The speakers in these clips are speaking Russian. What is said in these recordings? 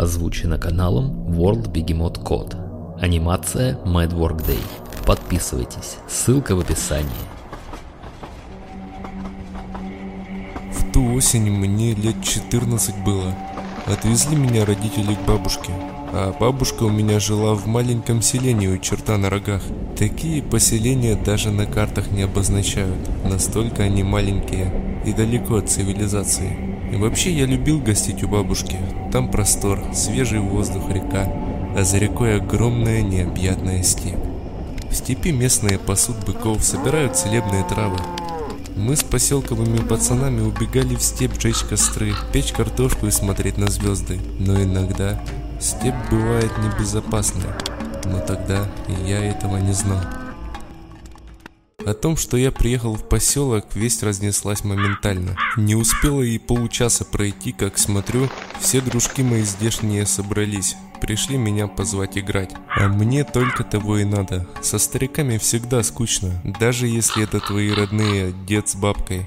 Озвучено каналом World Begemot Code. Анимация Mad Work Day. Подписывайтесь, ссылка в описании. В ту осень мне лет 14 было. Отвезли меня родители к бабушке. А бабушка у меня жила в маленьком селении у черта на рогах. Такие поселения даже на картах не обозначают. Настолько они маленькие и далеко от цивилизации. И вообще я любил гостить у бабушки. Там простор, свежий воздух, река, а за рекой огромная необъятная степь. В степи местные пасут быков, собирают целебные травы. Мы с поселковыми пацанами убегали в степь жечь костры, печь картошку и смотреть на звезды. Но иногда степь бывает небезопасной. Но тогда я этого не знал. О том, что я приехал в поселок, весть разнеслась моментально. Не успело и получаса пройти, как смотрю, все дружки мои здешние собрались. Пришли меня позвать играть. А мне только того и надо. Со стариками всегда скучно, даже если это твои родные дед с бабкой.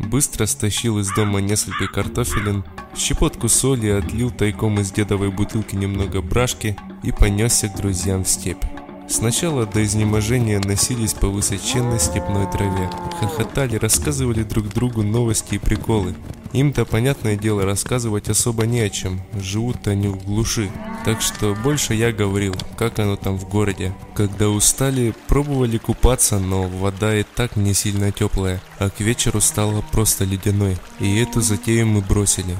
Быстро стащил из дома несколько картофелин, щепотку соли, отлил тайком из дедовой бутылки немного брашки и понесся к друзьям в степь. Сначала до изнеможения носились по высоченной степной траве, хохотали, рассказывали друг другу новости и приколы. Им-то, понятное дело, рассказывать особо не о чем, живут они в глуши. Так что больше я говорил, как оно там в городе. Когда устали, пробовали купаться, но вода и так не сильно теплая, а к вечеру стала просто ледяной. И эту затею мы бросили.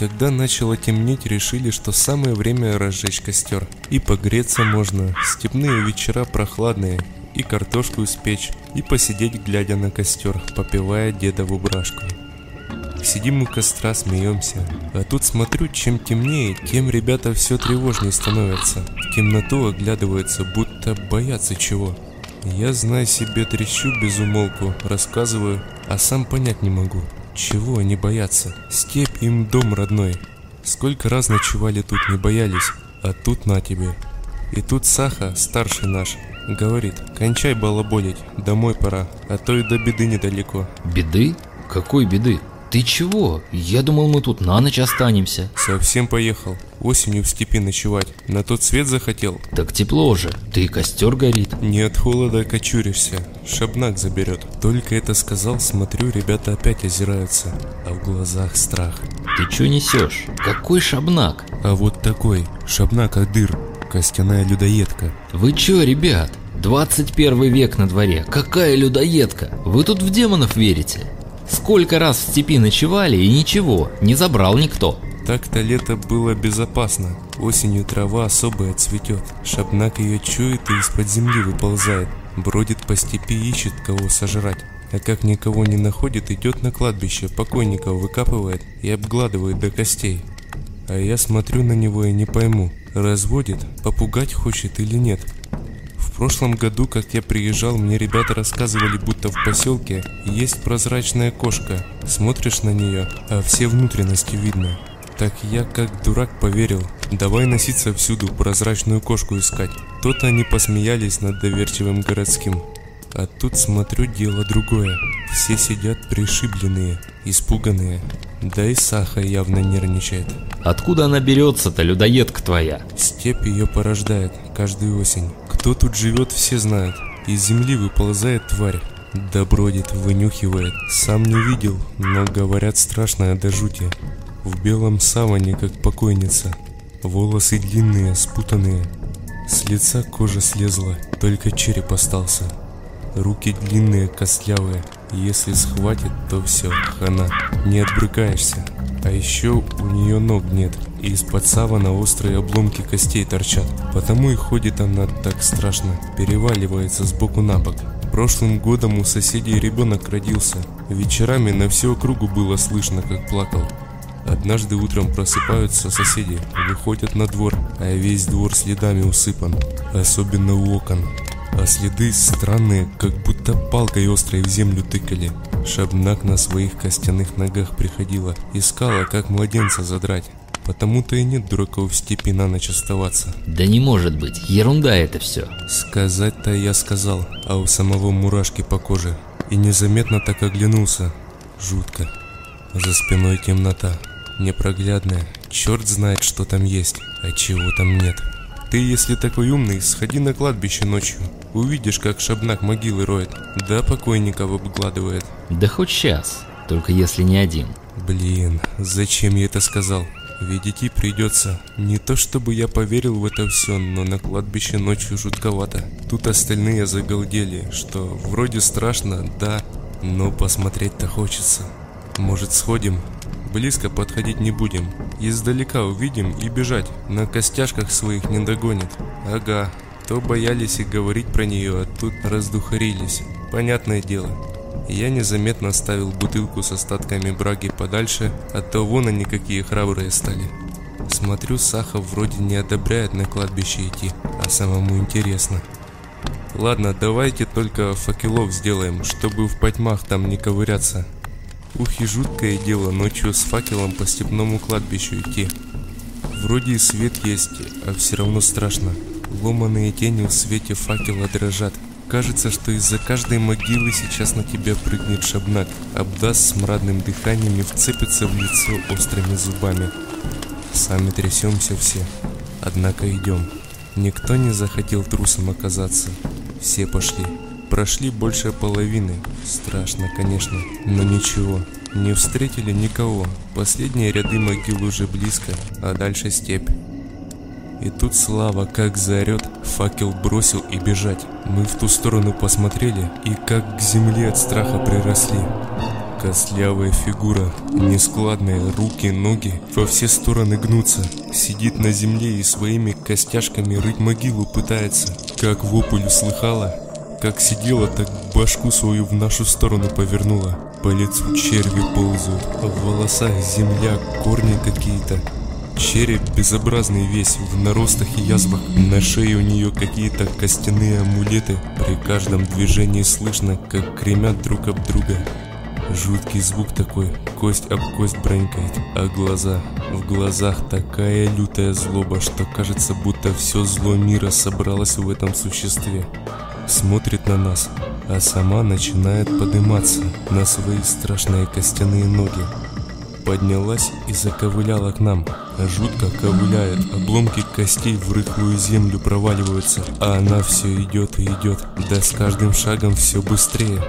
Когда начало темнеть, решили, что самое время разжечь костер. И погреться можно, степные вечера прохладные, и картошку испечь, и посидеть, глядя на костер, попивая дедову брашку. Сидим у костра, смеемся. А тут смотрю, чем темнее, тем ребята все тревожнее становятся. В темноту оглядываются, будто боятся чего. Я, зная себе, трещу без умолку, рассказываю, а сам понять не могу. Чего они боятся? Степь им дом родной. Сколько раз ночевали тут, не боялись, а тут на тебе. И тут Саха, старший наш, говорит, кончай балаболить, домой пора, а то и до беды недалеко. Беды? Какой беды? Ты чего? Я думал, мы тут на ночь останемся. Совсем поехал. Осенью в степи ночевать. На тот свет захотел. Так тепло же. Ты костер горит. Не от холода кочуришься. Шабнак заберет. Только это сказал, смотрю, ребята опять озираются. А в глазах страх. Ты что несешь? Какой шабнак? А вот такой. Шабнак Адыр. Костяная людоедка. Вы чё, ребят? 21 век на дворе. Какая людоедка? Вы тут в демонов верите? Сколько раз в степи ночевали и ничего, не забрал никто. Так-то лето было безопасно. Осенью трава особая цветет. Шабнак ее чует и из-под земли выползает. Бродит по степи ищет кого сожрать. А как никого не находит, идет на кладбище, покойников выкапывает и обгладывает до костей. А я смотрю на него и не пойму, разводит, попугать хочет или нет. В прошлом году, как я приезжал, мне ребята рассказывали, будто в поселке есть прозрачная кошка. Смотришь на нее, а все внутренности видно. Так я как дурак поверил. Давай носиться всюду, прозрачную кошку искать. То-то они посмеялись над доверчивым городским. А тут смотрю дело другое. Все сидят пришибленные, испуганные. Да и Саха явно нервничает. Откуда она берется-то, людоедка твоя? Степь ее порождает каждую осень. Кто тут живет, все знают. Из земли выползает тварь. Да бродит, вынюхивает. Сам не видел, но говорят страшная до жути. В белом саване, как покойница. Волосы длинные, спутанные. С лица кожа слезла, только череп остался. Руки длинные, костлявые. Если схватит, то все, хана. Не отбрыкаешься. А еще у нее ног нет, и из-под савана острые обломки костей торчат. Потому и ходит она так страшно, переваливается с боку на бок. Прошлым годом у соседей ребенок родился. Вечерами на всю округу было слышно, как плакал. Однажды утром просыпаются соседи, выходят на двор, а весь двор следами усыпан, особенно у окон. А следы странные, как будто палкой острой в землю тыкали. Шабнак на своих костяных ногах приходила, искала, как младенца задрать. Потому-то и нет дураков в степи на ночь оставаться. Да не может быть, ерунда это все. Сказать-то я сказал, а у самого мурашки по коже. И незаметно так оглянулся. Жутко. За спиной темнота. непроглядная. Черт знает, что там есть, а чего там нет. Ты, если такой умный, сходи на кладбище ночью. Увидишь, как шабнак могилы роет, да покойников обгладывает. Да хоть сейчас, только если не один. Блин, зачем я это сказал? Ведь идти придется. Не то чтобы я поверил в это все, но на кладбище ночью жутковато. Тут остальные загалдели, что вроде страшно, да, но посмотреть-то хочется. Может сходим? Близко подходить не будем. Издалека увидим и бежать. На костяшках своих не догонит. Ага, то боялись и говорить про нее, а тут раздухарились. Понятное дело. Я незаметно оставил бутылку с остатками браги подальше, от того вон они какие храбрые стали. Смотрю, Сахов вроде не одобряет на кладбище идти, а самому интересно. Ладно, давайте только факелов сделаем, чтобы в потьмах там не ковыряться. Ух и жуткое дело ночью с факелом по степному кладбищу идти. Вроде и свет есть, а все равно страшно. Ломаные тени в свете факела дрожат. Кажется, что из-за каждой могилы сейчас на тебя прыгнет шабнак, обдаст смрадным дыханием и вцепится в лицо острыми зубами. Сами трясемся все, однако идем. Никто не захотел трусом оказаться. Все пошли. Прошли больше половины. Страшно, конечно, но ничего. Не встретили никого. Последние ряды могил уже близко, а дальше степь. И тут Слава как заорет, факел бросил и бежать. Мы в ту сторону посмотрели и как к земле от страха приросли. Костлявая фигура, нескладные руки, ноги во все стороны гнутся. Сидит на земле и своими костяшками рыть могилу пытается. Как вопль услыхала, как сидела, так башку свою в нашу сторону повернула. По лицу черви ползают, а в волосах земля, корни какие-то. Череп безобразный весь, в наростах и язвах. На шее у нее какие-то костяные амулеты. При каждом движении слышно, как кремят друг об друга. Жуткий звук такой, кость об кость бронькает, а глаза... В глазах такая лютая злоба, что кажется, будто все зло мира собралось в этом существе. Смотрит на нас, а сама начинает подниматься на свои страшные костяные ноги поднялась и заковыляла к нам. Жутко ковыляет, обломки костей в рыхлую землю проваливаются, а она все идет и идет, да с каждым шагом все быстрее.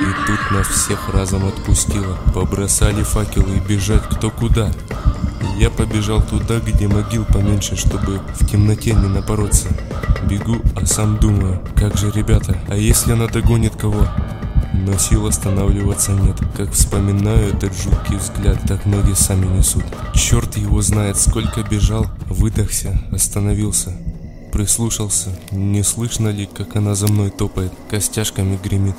И тут нас всех разом отпустила, побросали факелы и бежать кто куда. Я побежал туда, где могил поменьше, чтобы в темноте не напороться. Бегу, а сам думаю, как же ребята, а если она догонит кого? Но сил останавливаться нет. Как вспоминаю этот жуткий взгляд, так ноги сами несут. Черт его знает, сколько бежал, выдохся, остановился. Прислушался, не слышно ли, как она за мной топает, костяшками гремит.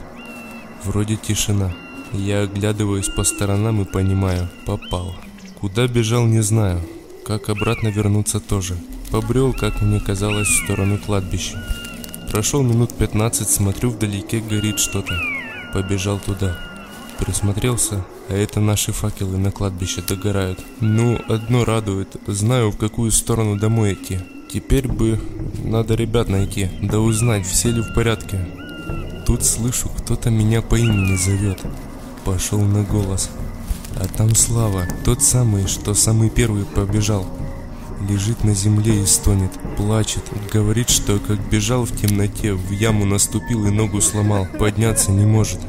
Вроде тишина. Я оглядываюсь по сторонам и понимаю, попал. Куда бежал, не знаю. Как обратно вернуться тоже. Побрел, как мне казалось, в сторону кладбища. Прошел минут 15, смотрю, вдалеке горит что-то побежал туда. Присмотрелся, а это наши факелы на кладбище догорают. Ну, одно радует, знаю, в какую сторону домой идти. Теперь бы надо ребят найти, да узнать, все ли в порядке. Тут слышу, кто-то меня по имени зовет. Пошел на голос. А там Слава, тот самый, что самый первый побежал. Лежит на земле и стонет, плачет, говорит, что как бежал в темноте, в яму наступил и ногу сломал, подняться не может.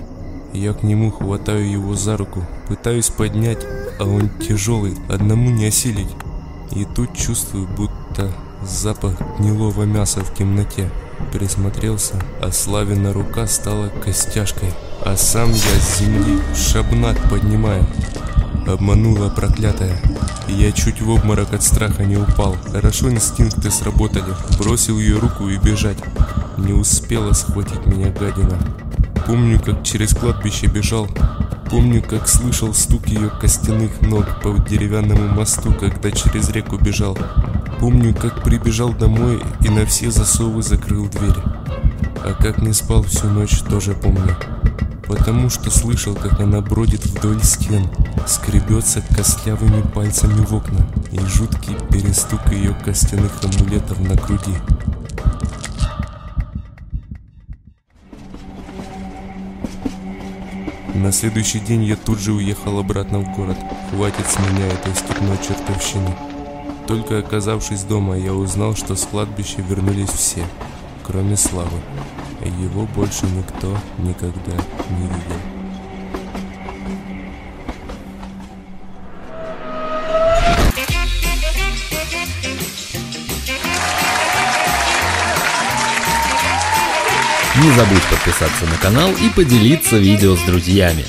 Я к нему хватаю его за руку, пытаюсь поднять, а он тяжелый, одному не осилить. И тут чувствую, будто запах гнилого мяса в темноте. Присмотрелся, а Славина рука стала костяшкой, а сам я с земли шабнак поднимаю. Обманула проклятая. Я чуть в обморок от страха не упал. Хорошо инстинкты сработали. Бросил ее руку и бежать. Не успела схватить меня гадина. Помню, как через кладбище бежал. Помню, как слышал стук ее костяных ног по деревянному мосту, когда через реку бежал. Помню, как прибежал домой и на все засовы закрыл дверь. А как не спал всю ночь, тоже помню потому что слышал, как она бродит вдоль стен, скребется костлявыми пальцами в окна и жуткий перестук ее костяных амулетов на груди. На следующий день я тут же уехал обратно в город. Хватит с меня этой степной чертовщины. Только оказавшись дома, я узнал, что с кладбища вернулись все, кроме Славы. Его больше никто никогда не видел. Не забудь подписаться на канал и поделиться видео с друзьями.